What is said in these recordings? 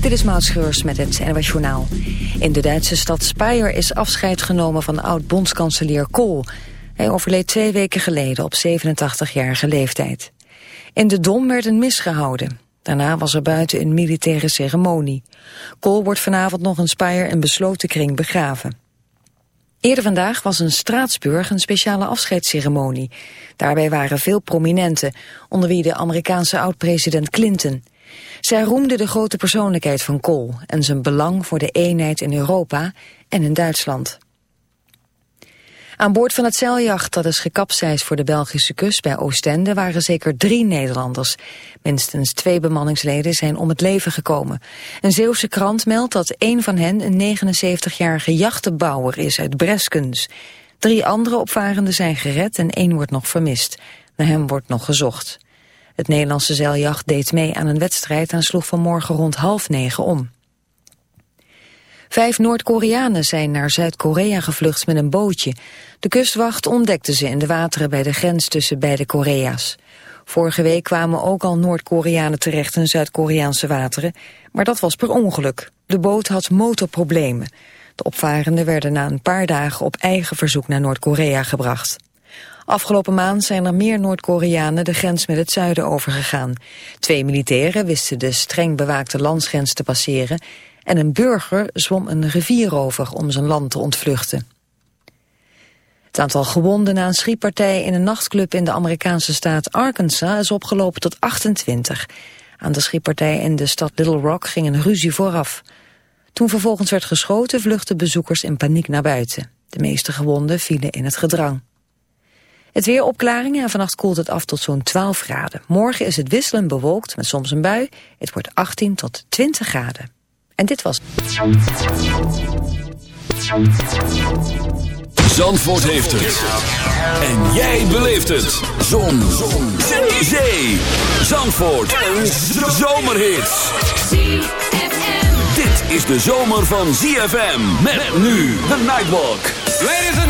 Dit is Maud met het NWS Journaal. In de Duitse stad Speyer is afscheid genomen van oud-bondskanselier Kool. Hij overleed twee weken geleden op 87-jarige leeftijd. In de Dom werd een mis gehouden. Daarna was er buiten een militaire ceremonie. Kool wordt vanavond nog in Speyer in besloten kring begraven. Eerder vandaag was in Straatsburg een speciale afscheidsceremonie. Daarbij waren veel prominenten, onder wie de Amerikaanse oud-president Clinton. Zij roemde de grote persoonlijkheid van Kool en zijn belang voor de eenheid in Europa en in Duitsland. Aan boord van het zeiljacht dat is gekapseisd voor de Belgische kust bij Oostende waren zeker drie Nederlanders. Minstens twee bemanningsleden zijn om het leven gekomen. Een Zeeuwse krant meldt dat een van hen een 79-jarige jachtenbouwer is uit Breskens. Drie andere opvarenden zijn gered en één wordt nog vermist. Naar hem wordt nog gezocht. Het Nederlandse zeiljacht deed mee aan een wedstrijd en sloeg vanmorgen rond half negen om. Vijf Noord-Koreanen zijn naar Zuid-Korea gevlucht met een bootje. De kustwacht ontdekte ze in de wateren bij de grens tussen beide Korea's. Vorige week kwamen ook al Noord-Koreanen terecht in Zuid-Koreaanse wateren, maar dat was per ongeluk. De boot had motorproblemen. De opvarenden werden na een paar dagen op eigen verzoek naar Noord-Korea gebracht. Afgelopen maand zijn er meer Noord-Koreanen de grens met het zuiden overgegaan. Twee militairen wisten de streng bewaakte landsgrens te passeren en een burger zwom een rivier over om zijn land te ontvluchten. Het aantal gewonden na een schietpartij in een nachtclub in de Amerikaanse staat Arkansas is opgelopen tot 28. Aan de schietpartij in de stad Little Rock ging een ruzie vooraf. Toen vervolgens werd geschoten vluchtten bezoekers in paniek naar buiten. De meeste gewonden vielen in het gedrang. Het weer opklaringen en vannacht koelt het af tot zo'n 12 graden. Morgen is het wisselend bewolkt met soms een bui. Het wordt 18 tot 20 graden. En dit was... Zandvoort heeft het. En jij beleeft het. Zon. Zon. Zee. Zee. Zandvoort. Een zomerhit. Dit is de zomer van ZFM. Met nu de Nightwalk. Ladies and gentlemen.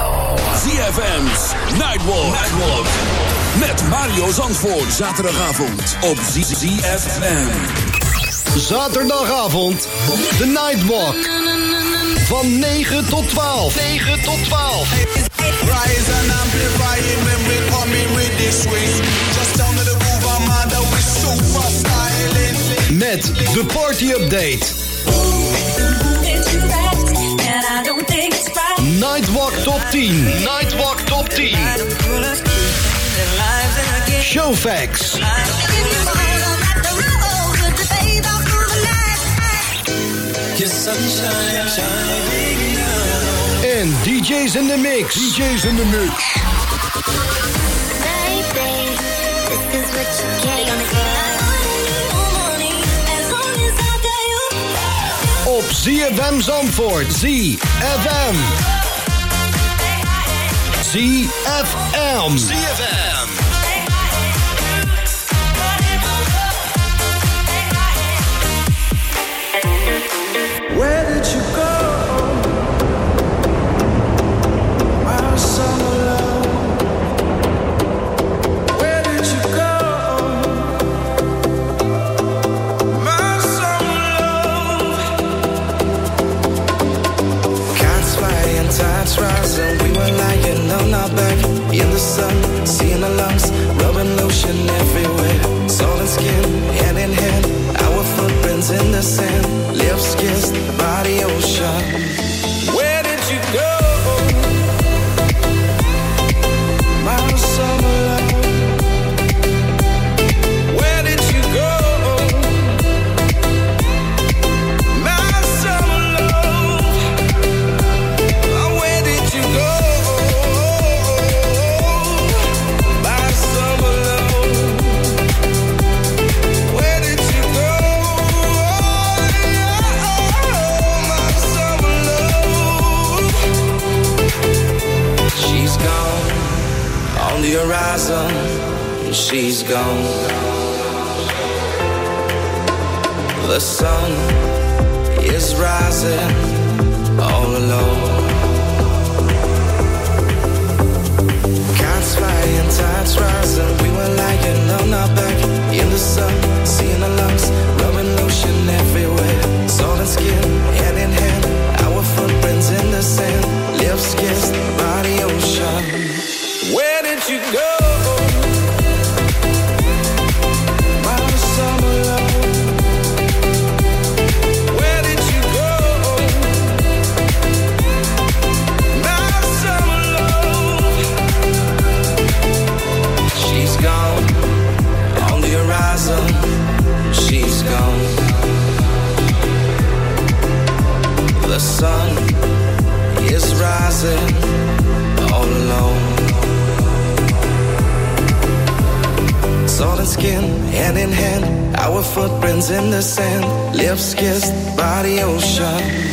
ZFM's Nightwalk. Nightwalk. Met Mario Zandvoort. Zaterdagavond op ZFM. Zaterdagavond. De Nightwalk. Van 9 tot 12. 9 tot 12. Rise and amplify it when we come in with this swing. Just down to the groove, with super styling. Met de party update. Nightwalk Top 10. Nightwalk Top 10. Show facts. En DJ's in the mix. DJ's in the mix. Op ZFM Zandvoort. ZFM. ZFM. ZFM. Gone. The sun is rising all alone. Cats flying, tides rising. We were lying on our back in the sun, rising all alone. Salt and skin, hand in hand, our footprints in the sand, lips kissed by the ocean.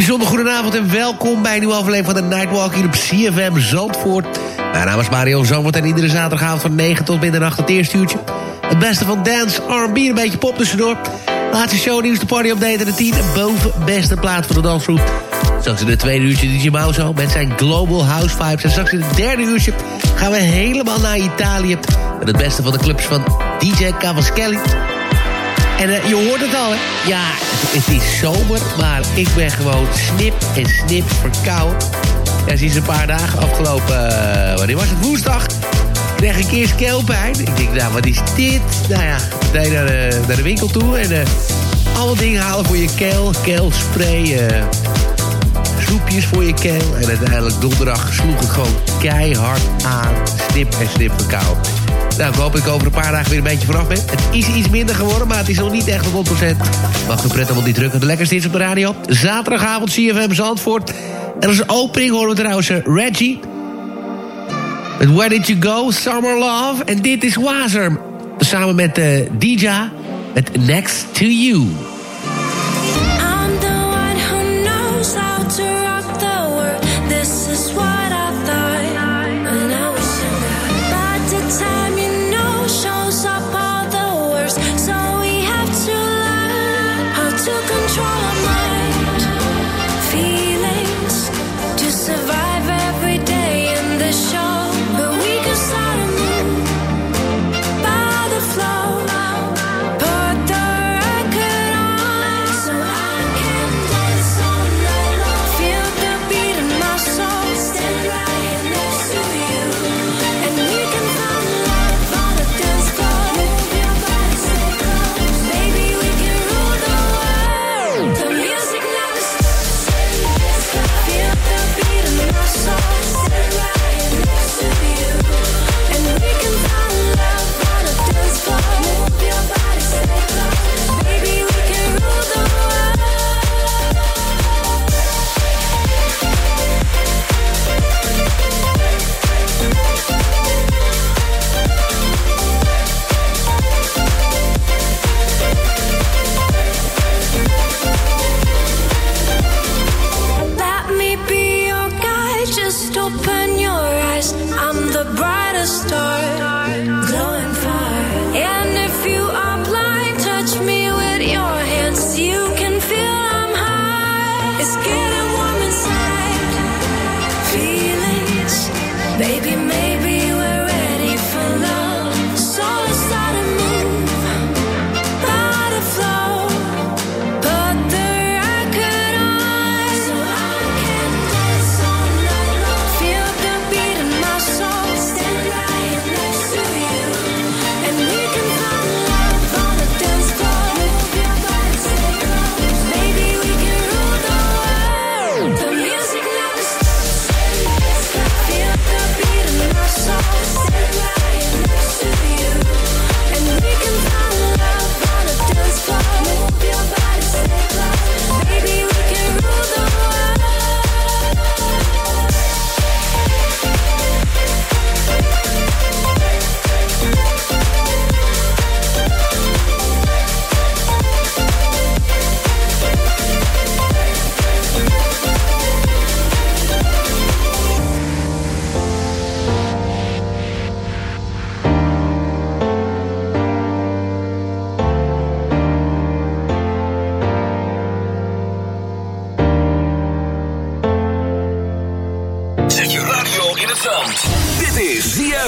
Bijzonder goedenavond en welkom bij een nieuwe aflevering van de Nightwalk hier op CFM Zandvoort. Mijn naam is Mario Zandvoort en iedere zaterdagavond van 9 tot middernacht het eerste uurtje. Het beste van dance, R&B, een beetje pop tussendoor. Laatste show, nieuws, de party update en de 10 boven beste plaat voor de dansgroep. Straks in het tweede uurtje DJ Mauzo met zijn Global House Vibes. En straks in het derde uurtje gaan we helemaal naar Italië. Met het beste van de clubs van DJ Cavaschelli. En eh, je hoort het al, hè? Ja, het is zomer, maar ik ben gewoon snip en snip verkouden. Ja, sinds een paar dagen afgelopen, eh, wanneer was het? Woensdag. Kreeg ik eerst keelpijn. Ik denk, nou, wat is dit? Nou ja, meteen naar de, naar de winkel toe en eh alle dingen halen voor je keel. Keelspray, snoepjes voor je keel. En uiteindelijk donderdag sloeg het gewoon keihard aan. Snip en snip verkouden. Nou, ik hoop dat ik over een paar dagen weer een beetje vanaf ben. Het is iets minder geworden, maar het is nog niet echt 100%. Mag de pret allemaal niet drukken. De lekkerste is op de radio. Zaterdagavond CFM Zandvoort. En als opening horen we trouwens eh, Reggie. Met Where Did You Go? Summer Love. En dit is Wazer. Samen met uh, Dija. Met Next To You.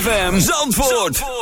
ZFM Zandvoort.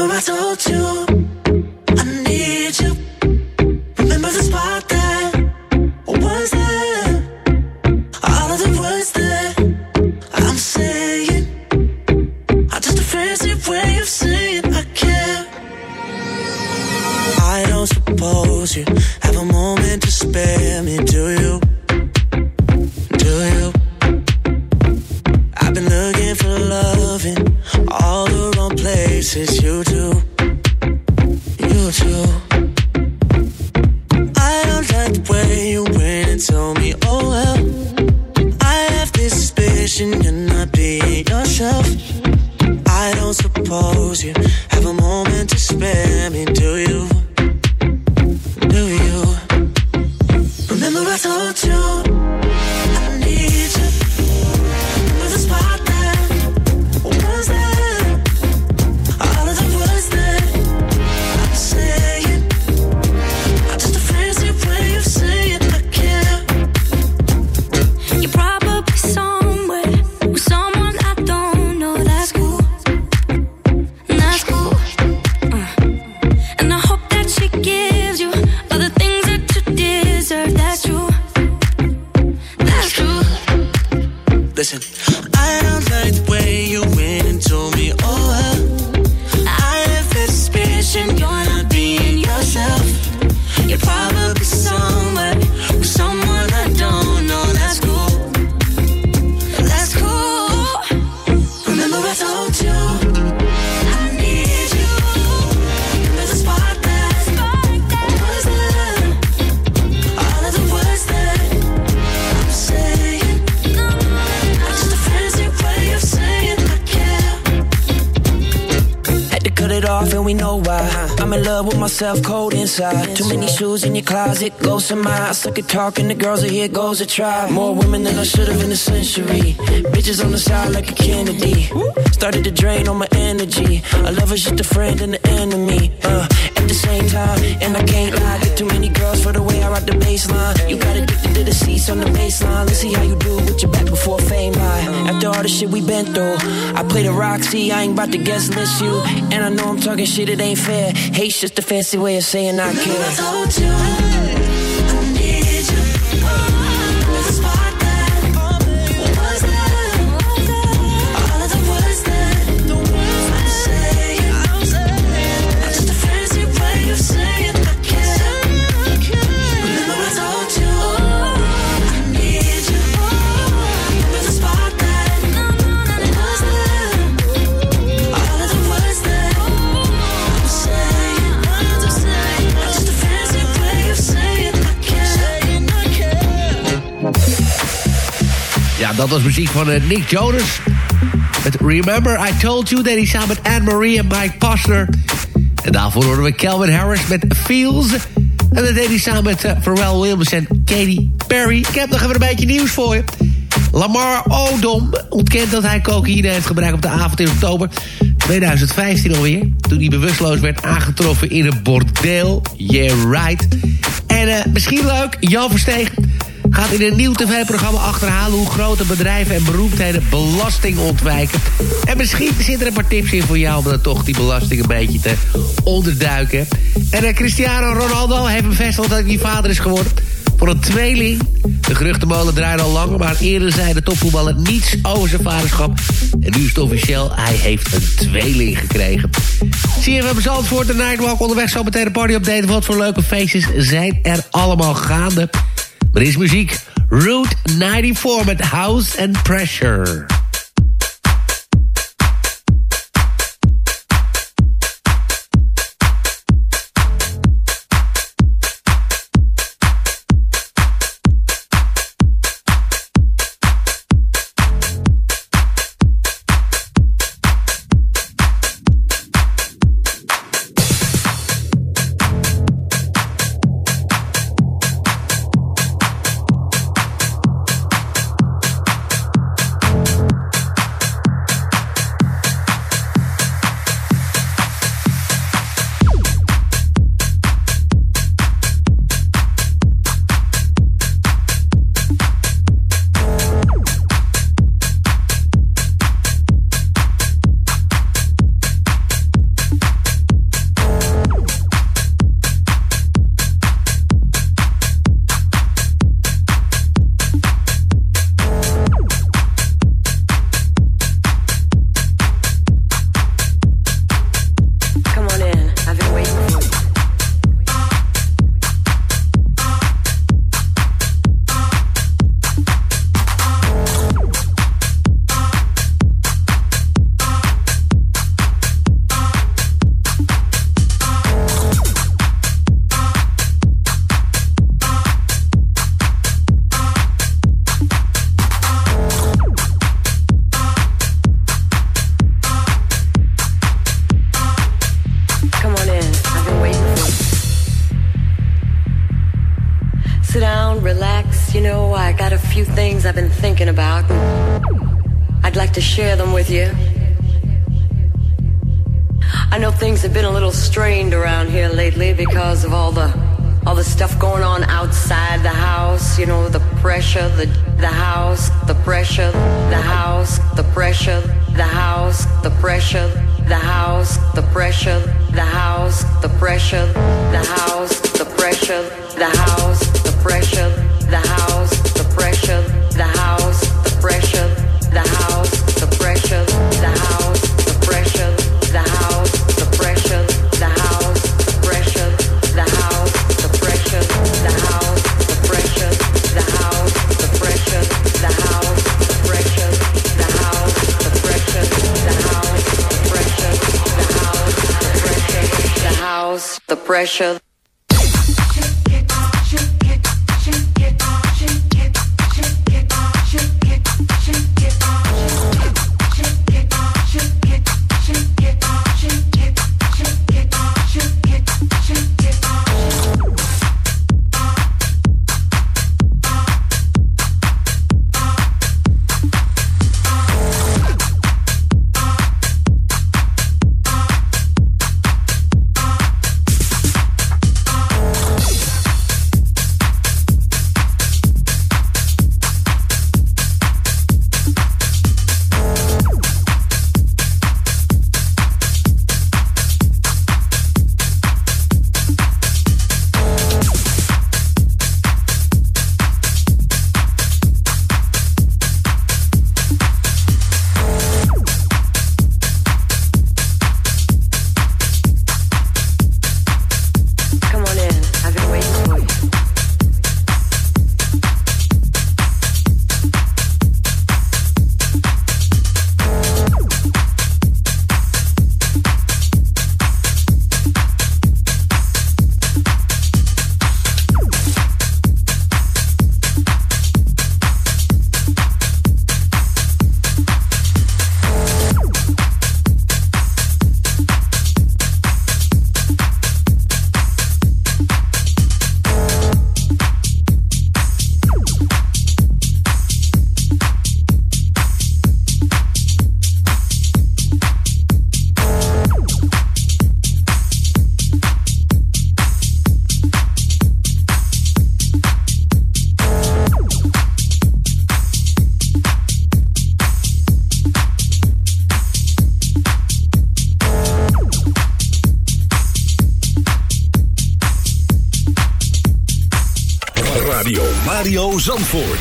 Remember I told you. I'm in love with myself, cold inside. Too many shoes in your closet, ghosts in my. I suck at talking to girls, and here goes a try. More women than I should have in a century. Bitches on the side like a Kennedy. Started to drain on my energy. I love her, just a friend and an enemy. Uh, at the same time, and I can't lie. Get too many girls for the way I rock the baseline. You got addicted to the seats on the baseline. Let's see how you do with your back before fame lie. All the shit we been through, I play the Roxy. I ain't about to guest list you. And I know I'm talking shit, it ain't fair. Hate's just a fancy way of saying I care. I told you dat was muziek van eh, Nick Jonas. Met Remember I Told You. Dat hij samen met Anne-Marie en Mike Posner. En daarvoor horen we Calvin Harris met Feels. En dat deed hij samen met eh, Pharrell Williams en Katy Perry. Ik heb nog even een beetje nieuws voor je. Lamar Odom ontkent dat hij cocaïne heeft gebruikt op de avond in oktober 2015 alweer. Toen hij bewusteloos werd aangetroffen in een bordeel. Yeah, right. En eh, misschien leuk, Jan Verstegen gaat in een nieuw tv-programma achterhalen... hoe grote bedrijven en beroemdheden belasting ontwijken. En misschien zitten er een paar tips in voor jou... om dan toch die belasting een beetje te onderduiken. En eh, Cristiano Ronaldo heeft bevestigd dat hij vader is geworden... voor een tweeling. De geruchtenmolen draaide al langer... maar eerder zei de topvoetballer niets over zijn vaderschap. En nu is het officieel, hij heeft een tweeling gekregen. Hebben Zandvoort de Nightwalk onderweg... zo meteen de party update. Wat voor leuke feestjes zijn er allemaal gaande... Maar is muziek. Route 94 met House and Pressure. Zandvoort.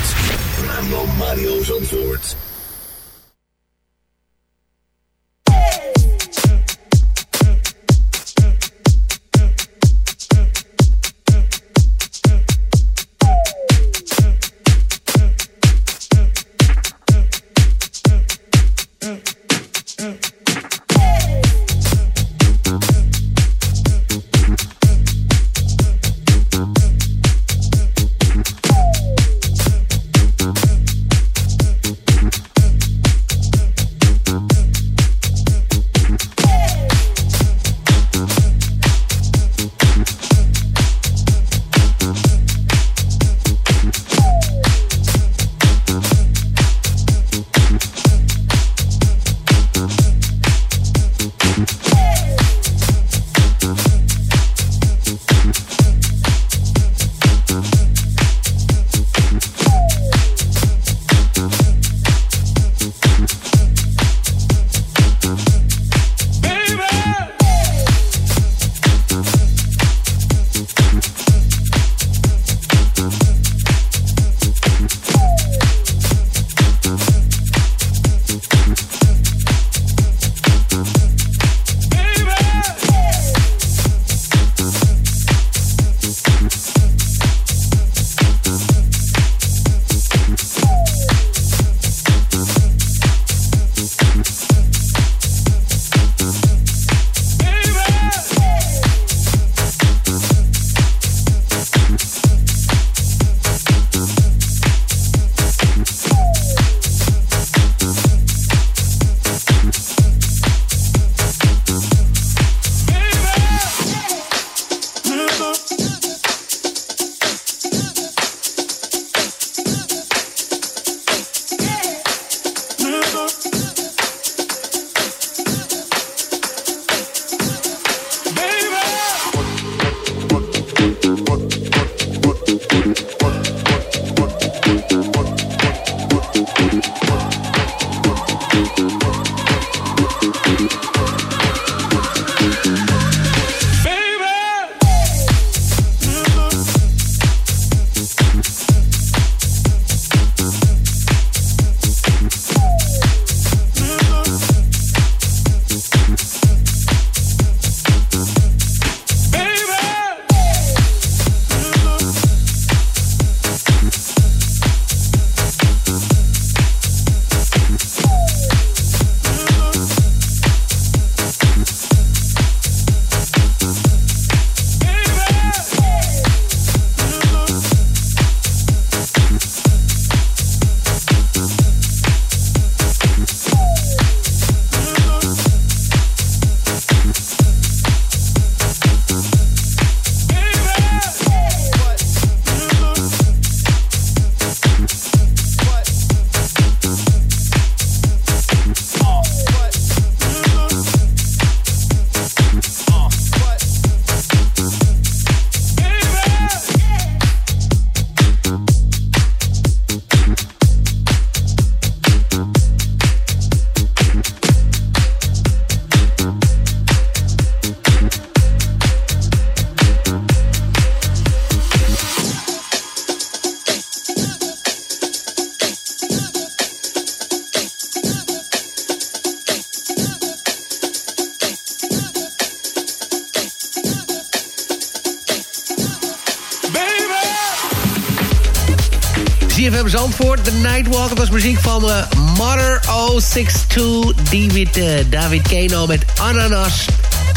Uh, Mother 062, David, uh, David Kano met Ananas.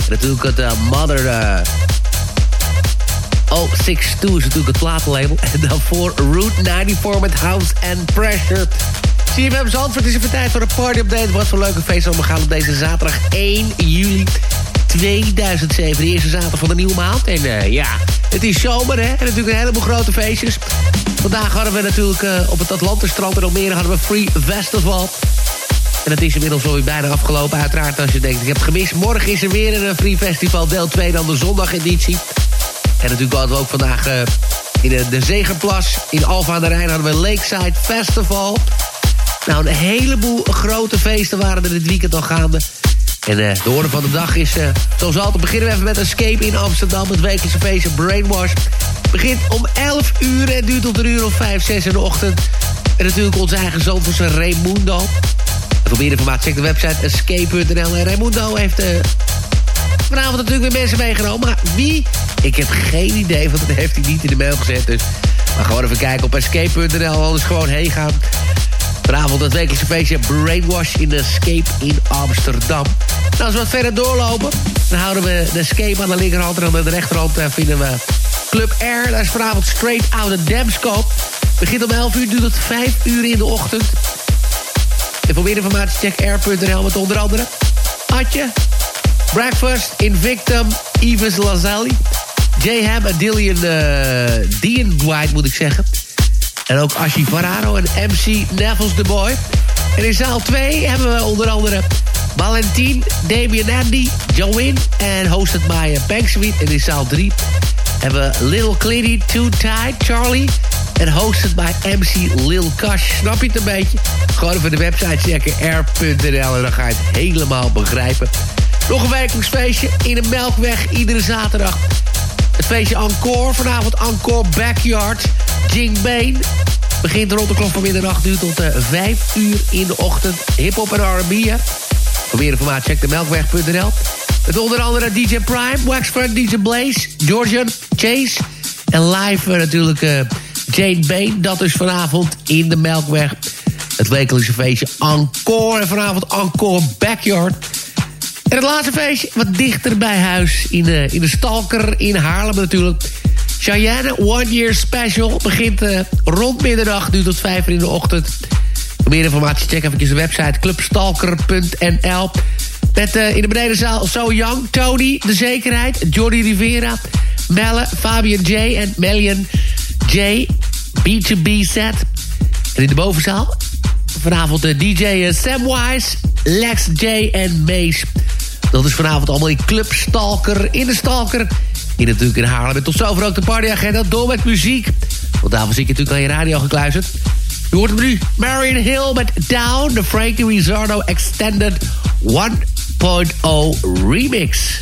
Natuurlijk het uh, Mother... 062 is natuurlijk het platenlabel. En daarvoor Route 94 met House and Pressure. CFM Zandvoort is even tijd voor een party-update. Wat voor leuke feest we gaan op deze zaterdag 1 juli 2007. De eerste zaterdag van de nieuwe maand. En ja, het is zomer hè. En natuurlijk een heleboel grote feestjes. Vandaag hadden we natuurlijk uh, op het Atlantenstrand in Almere hadden we Free Festival. En dat is inmiddels alweer bijna afgelopen. Uiteraard als je denkt, ik heb het gemist. Morgen is er weer een Free Festival, deel 2, dan de zondageditie. En natuurlijk hadden we ook vandaag uh, in de, de Zegerplas in Alfa aan de Rijn... hadden we Lakeside Festival. Nou, een heleboel grote feesten waren er dit weekend al gaande. En uh, de orde van de dag is, zoals altijd, beginnen we even met Escape in Amsterdam. Het wekelijkse feestje Brainwash. Begint om 11 uur en duurt tot een uur of 5, 6 in de ochtend. En natuurlijk onze eigen zoon van zijn Raimundo. En voor meer informatie check de website escape.nl. En Raimundo heeft uh, vanavond natuurlijk weer mensen meegenomen. Maar wie? Ik heb geen idee, want dat heeft hij niet in de mail gezet. Dus maar gewoon even kijken op escape.nl. Anders gewoon heen gaan. Vanavond het wekelijkse feestje Brainwash in de Escape in Amsterdam. Nou, als we wat verder doorlopen, dan houden we de Escape aan de linkerhand... en aan de rechterhand vinden we Club Air. Daar is vanavond Straight Out of Damscope. Begint om 11 uur, duurt tot 5 uur in de ochtend. En voor meer informatie check air.nl met onder andere... Atje, Breakfast, Invictum, Yves Lazali... J-Ham en uh, Dean White, moet ik zeggen... En ook Ashi Fararo en MC Nevels the Boy. En in zaal 2 hebben we onder andere Valentin, Damian Andy, Join en hosted by Bank Sweet. En in zaal 3 hebben we Lil Clitty, Too Tight, Charlie... en hosted by MC Lil Cash. Snap je het een beetje? Gewoon even de website checken, air.nl... en dan ga je het helemaal begrijpen. Nog een wekelijks in de Melkweg, iedere zaterdag. Het feestje Encore, vanavond Encore Backyard... Jing Bane. Begint rond de klok van middernacht, duurt tot uh, 5 uur in de ochtend. Hip-hop en RB. Voor meer informatie check de melkweg.nl. Met onder andere DJ Prime, Waxford, DJ Blaze, Georgian, Chase. En live uh, natuurlijk uh, Jane Bane. Dat is vanavond in de Melkweg. Het wekelijkse feestje Encore. En vanavond Encore Backyard. En het laatste feestje wat dichter bij huis. In de, in de Stalker in Haarlem natuurlijk. Cheyenne One Year Special begint uh, rond middernacht, nu tot vijf uur in de ochtend. Voor meer informatie check even de website clubstalker.nl. Met uh, in de benedenzaal So Young, Tony, De Zekerheid, Jordi Rivera, Melle, Fabian J en Melian J, B2B set. En in de bovenzaal vanavond de DJ uh, Samwise, Lex J en Mace. Dat is vanavond allemaal in Club Stalker, in de Stalker... Hier natuurlijk in Haarlem. En tot zover ook de partyagenda. Door met muziek. Want daarvoor zie ik natuurlijk aan je radio gekluisterd. Je hoort hem nu. Marion Hill met Down. De Frankie Rizzardo Extended 1.0 Remix.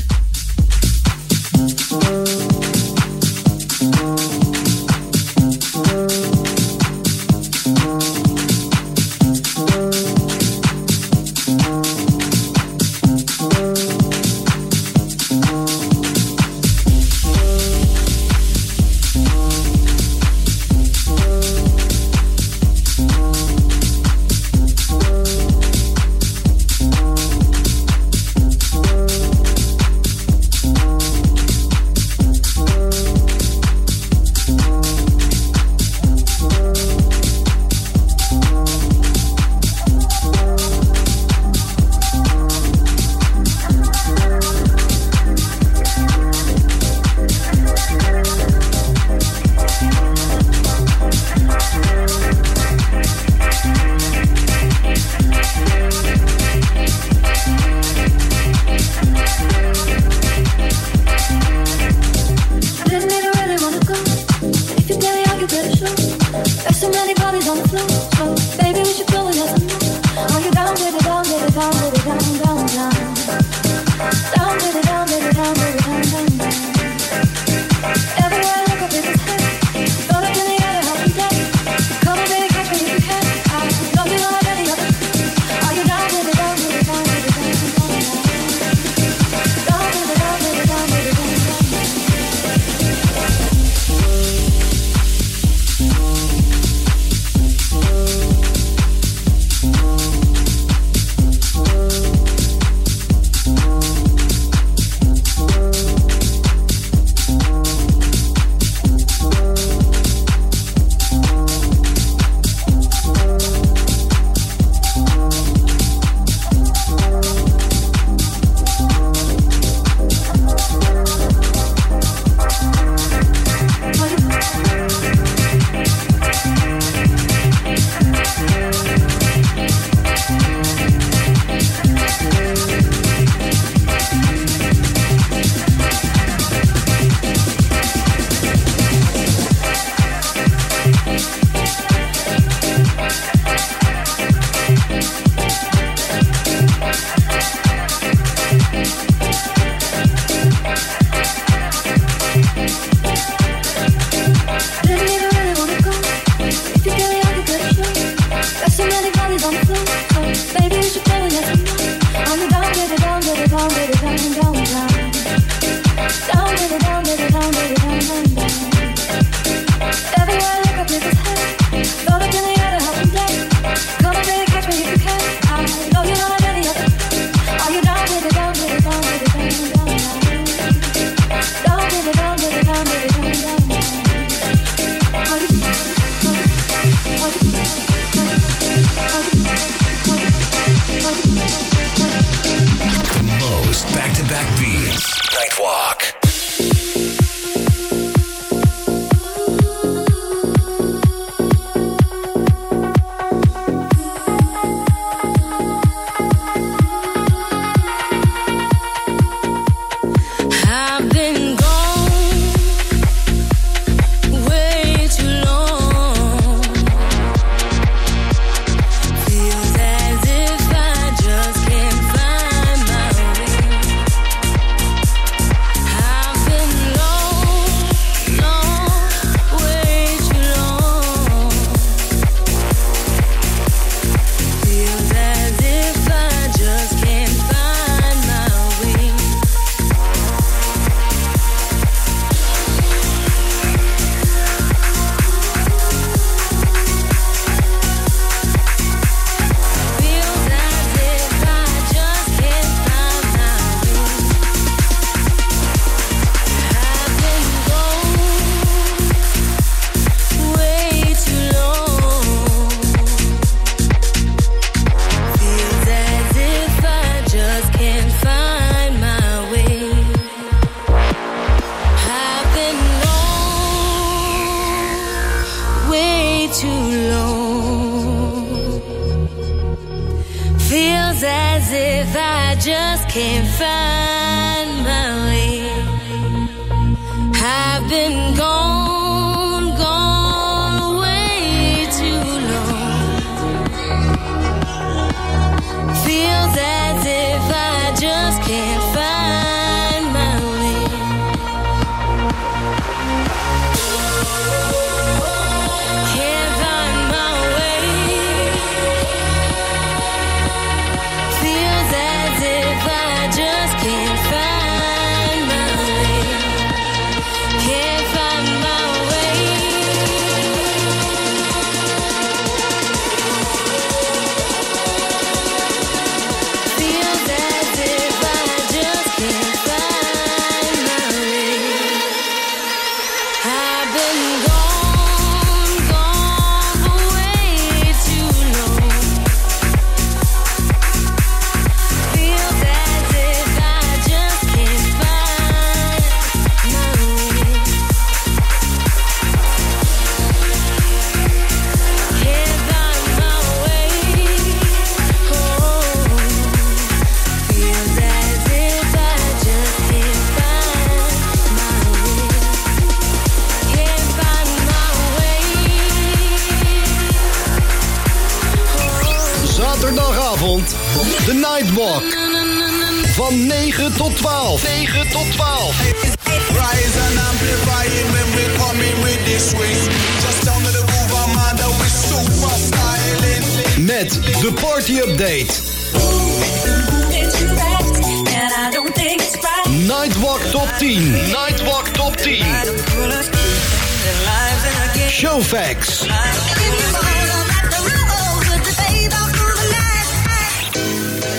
De Nightwalk. Van 9 tot 12. 9 tot 12. Rise and amplify it when we come in with this swing. Just down to the groove, I'm with super styling. Met de party update. Nightwalk top 10. Nightwalk top 10. Showfax.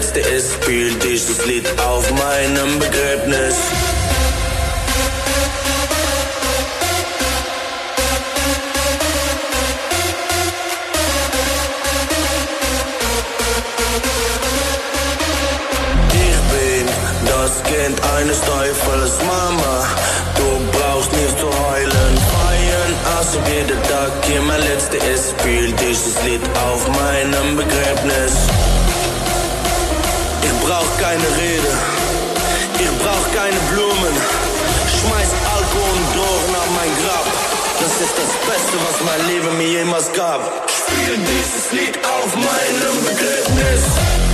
Letzter ist, spiel dieses Lied auf meinem Begräbnis. Ich bin das Kind eines Teufels Mama. Du brauchst nicht zu heulen, feiern, als ob jeder Tag hier mein letzter ist. Spiel dieses Lied auf meinem Begräbnis. Ich brauch keine Rede, ich brauch keine Blumen. Schmeiß Alkohol und Drogen auf mein Grab. Das ist das Beste, was mein Leben mir jemals gab. Spiel dieses Lied auf meinem Begräbnis.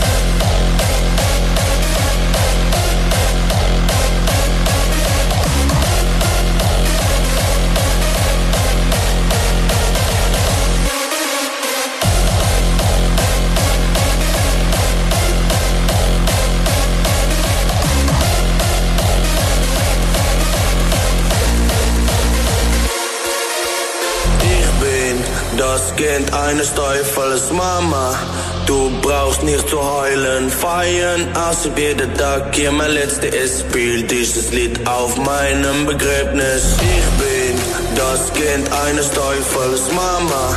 Kind eines Teufels Mama. Du brauchst nicht zu heulen, feiern, als ob jeder Tag hier mein letzter ist. Spiel dieses Lied auf meinem Begräbnis. Ich bin das Kind eines Teufels Mama.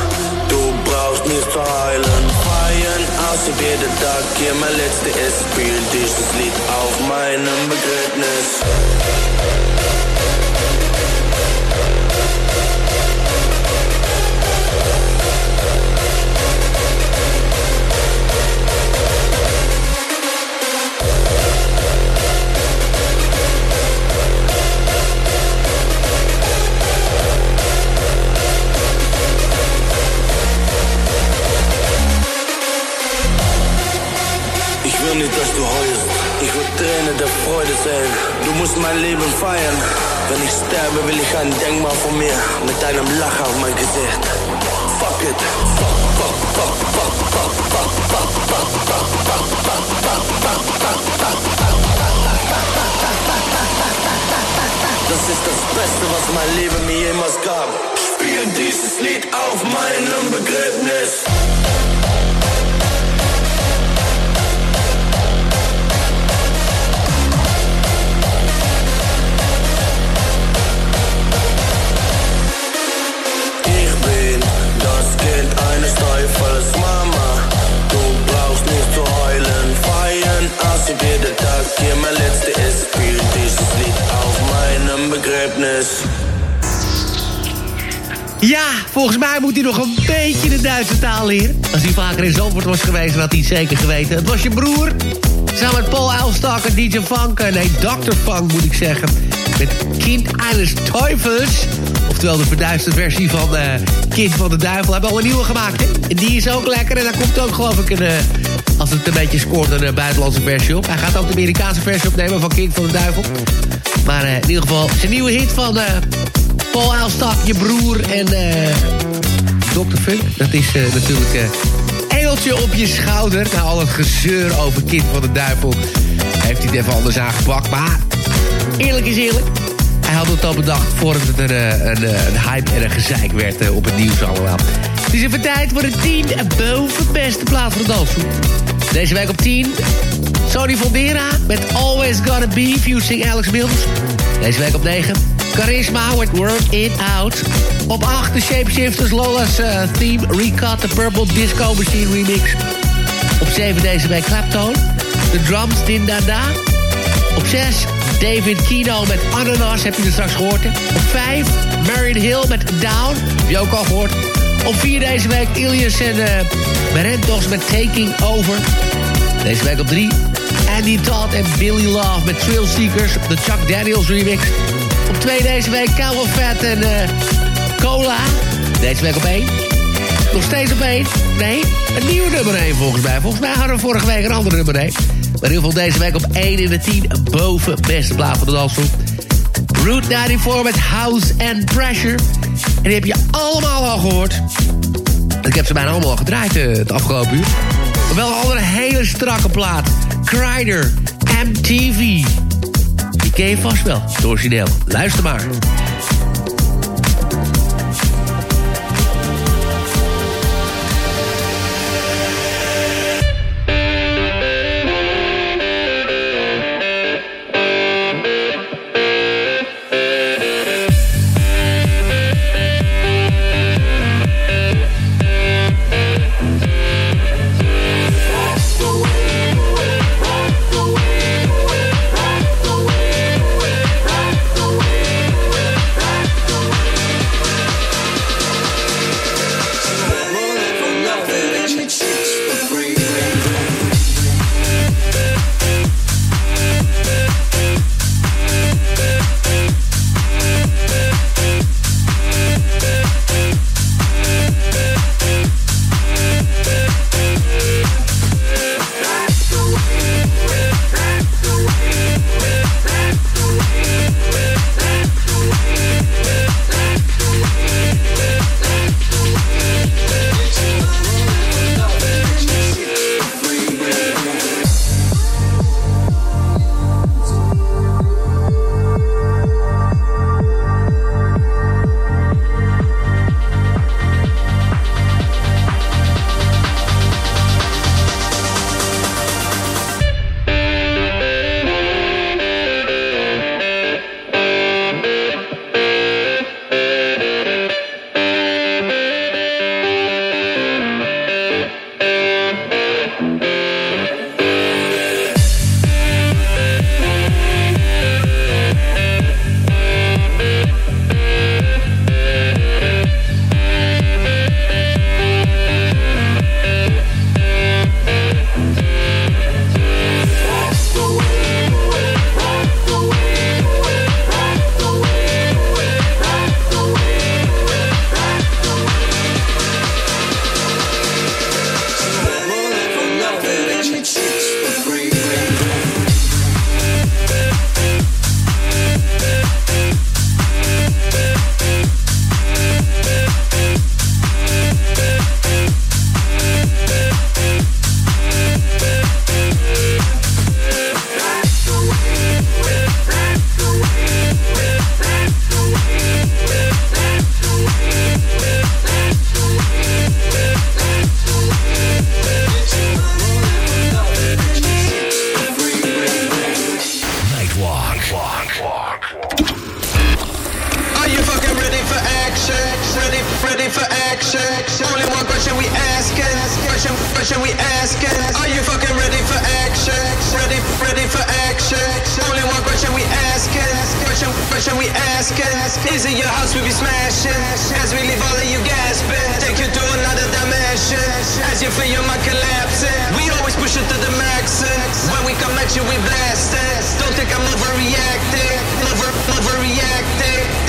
Du brauchst nicht zu heulen, feiern, als ob jeder Tag hier mein letzter ist. Spiel dieses Lied auf meinem Begräbnis. will nicht, dass du heulst. Ich will Tränen der Freude sehen. Du musst mein Leben feiern. Wenn ich sterbe, will ich ein Denkmal von mir mit einem Lacher auf mein Gesicht. Fuck it. Das ist das Beste, was mein Leben mir jemals gab. Spielen dieses Lied auf meinem Begräbnis. Als ob jeder Tag hier letzter ist. Spiel dieses Lied auf meinem Begräbnis. Ja, volgens mij moet hij nog een beetje de Duitse taal leren. Als hij vaker in Zandvoort was geweest, had hij het zeker geweten. Het was je broer. Samen met Paul Elstak en DJ Funk. eh, Nee, Dr. Funk moet ik zeggen. Met Kind eines Teufels. Oftewel de verduisterde versie van eh, Kind van de Duivel. Hebben al een nieuwe gemaakt, hè? En die is ook lekker. En daar komt ook geloof ik een... als het een beetje scoort, een eh, buitenlandse versie op. Hij gaat ook de Amerikaanse versie opnemen van Kind van de Duivel. Maar eh, in ieder geval zijn nieuwe hit van... eh, Paul Elstak, je broer en Dr. Funk. Dat is natuurlijk engeltje op je schouder. Na al het gezeur over kind van de duivel heeft hij het even anders aangepakt. Maar eerlijk is eerlijk. Hij had het al bedacht voordat het een, een hype en een gezeik werd op het nieuws allemaal. Het is even tijd voor de 10 boven beste plaats voor de dansgroep. Deze week op 10 Sony Voldera met Always Gotta Be, featuring Alex Mills. Deze week op 9. Charisma with Work It Out. Op 8 de Shapeshifters Lola's eh, theme Recut the Purple Disco Machine remix. Op 7 deze week Clapton. De drums Din Da Da. Op 6 David Kino met Ananas, heb je er straks gehoord. Op 5 Marion Hill met Down, heb je ook al gehoord. Op 4 deze week Ilias en uh, met Taking Over. Deze week op 3 Andy Todd en Billy Love met Thrill Seekers, de Chuck Daniels remix. Op 2 deze week Calvin Fat en eh, Cola. Deze week op 1. Nog steeds op 1. Nee, een nieuwe nummer 1 volgens mij. Volgens mij hadden we vorige week een andere nummer 1. Maar in ieder geval deze week op 1 in de 10 boven beste plaat van de dansgroep. Route 94 met House and Pressure. En die heb je allemaal al gehoord. Ik heb ze bijna allemaal al gedraaid eh, het afgelopen uur. Maar wel een andere hele strakke plaat. Crider, MTV. Die ken je vast wel, het origineel. Luister maar. Question, we asking. Is it your house we be smashing? As we leave all of you gasping. Take you to another dimension. As you feel your mind collapsing. We always push it to the max. When we come at you, we blast it. Don't think I'm overreacting. Over, overreacting.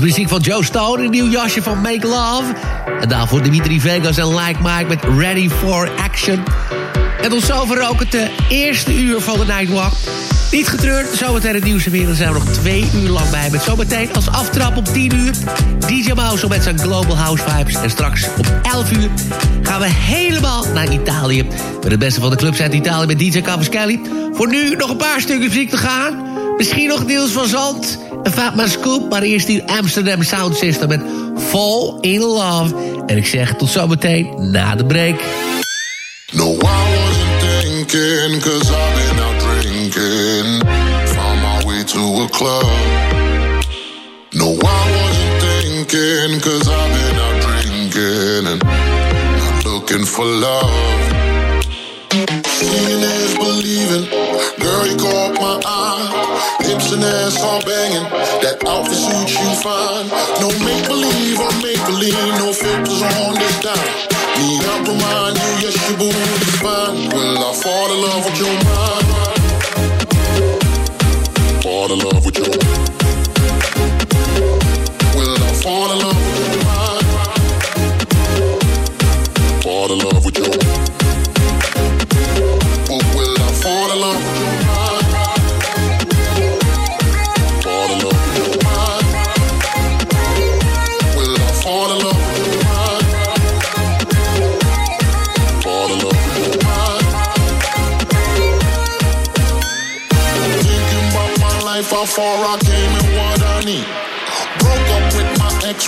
Was muziek van Joe Stone, een nieuw jasje van Make Love. En daarvoor Dimitri Vegas en Like Mike met Ready for Action. En tot zover ook het eh, eerste uur van de Nightwalk. Niet getreurd, zometeen het nieuws en weer. Dan zijn we nog twee uur lang bij. Met zometeen als aftrap om 10 uur. DJ Mouse met zijn Global House Vibes. En straks om 11 uur gaan we helemaal naar Italië. Met het beste van de clubs uit Italië met DJ Cavaschelli. Voor nu nog een paar stukken muziek te gaan. Misschien nog Niels van Zand. En Fatma Scoop. Maar eerst die Amsterdam Sound System met Fall in Love. En ik zeg tot zometeen na de break. No, I wasn't thinking, cause I've been out drinking. Found my way to a club. No, I wasn't thinking, cause I've been out drinking and not looking for love. Seeing is believing, girl, you caught and ass all banging, that outfit suits you fine. No make believe or make believe, no filters on this time. Need I remind you, yes, your booty's fine. Will I fall in love with your mind? Fall in love with your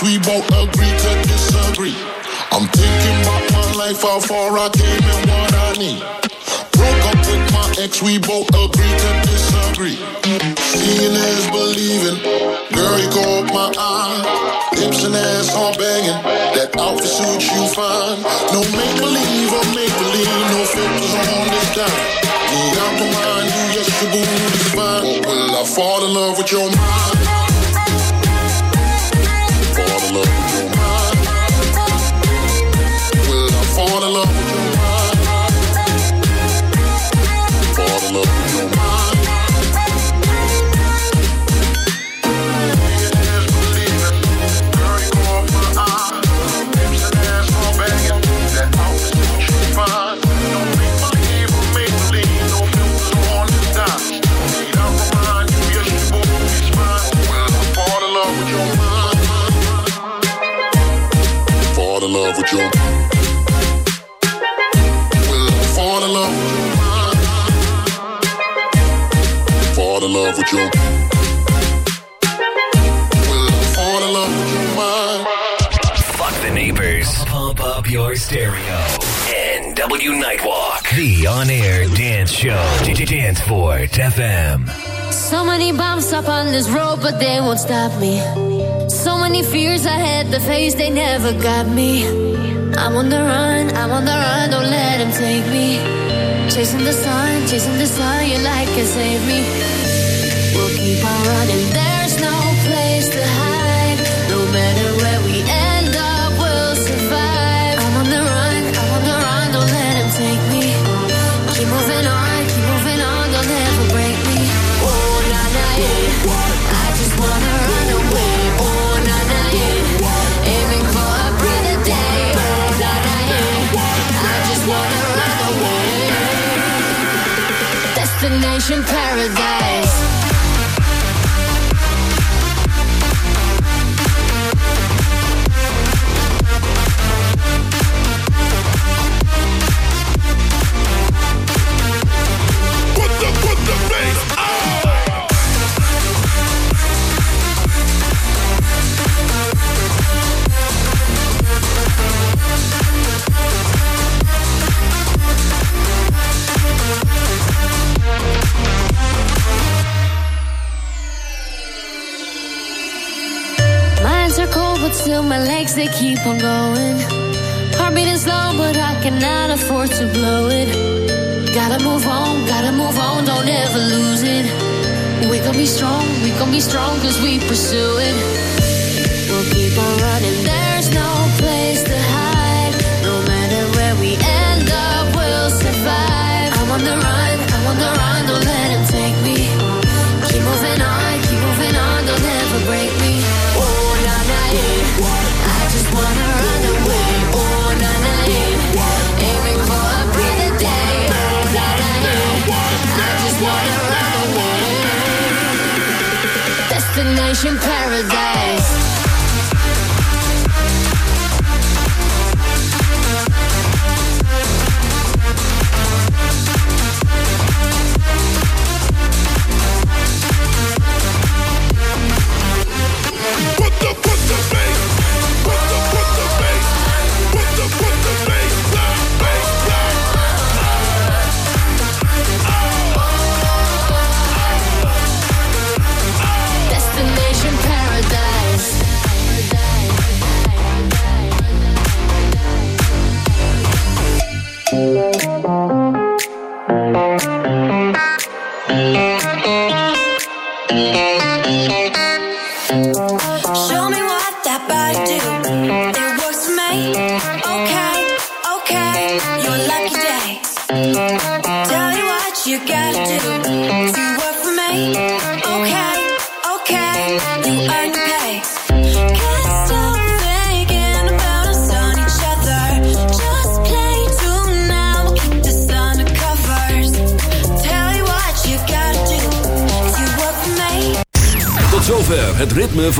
my we both agree to disagree. I'm thinking about my life, how far I came and what I need. Broke up with my ex, we both agree to disagree. Seeing is believing, girl, you caught my eye. Hips and ass all banging, that outfit suits you fine. No make believe or make believe, no filters on this time. Need I remind you, yes, your booty's fine. Will I fall in love with your mind? Your stereo. NW Nightwalk. The on air dance show. Dance Fort FM. So many bumps up on this road, but they won't stop me. So many fears I had to face, they never got me. I'm on the run, I'm on the run, don't let him take me. Chasing the sun, chasing the sun, your light can save me. We'll keep on running, there's Destination paradise. They keep on going. Heart beating slow, but I cannot afford to blow it. Gotta move on, gotta move on, don't ever lose it. We gon' be strong, we gon' be strong, cause we pursue it. We'll keep on running,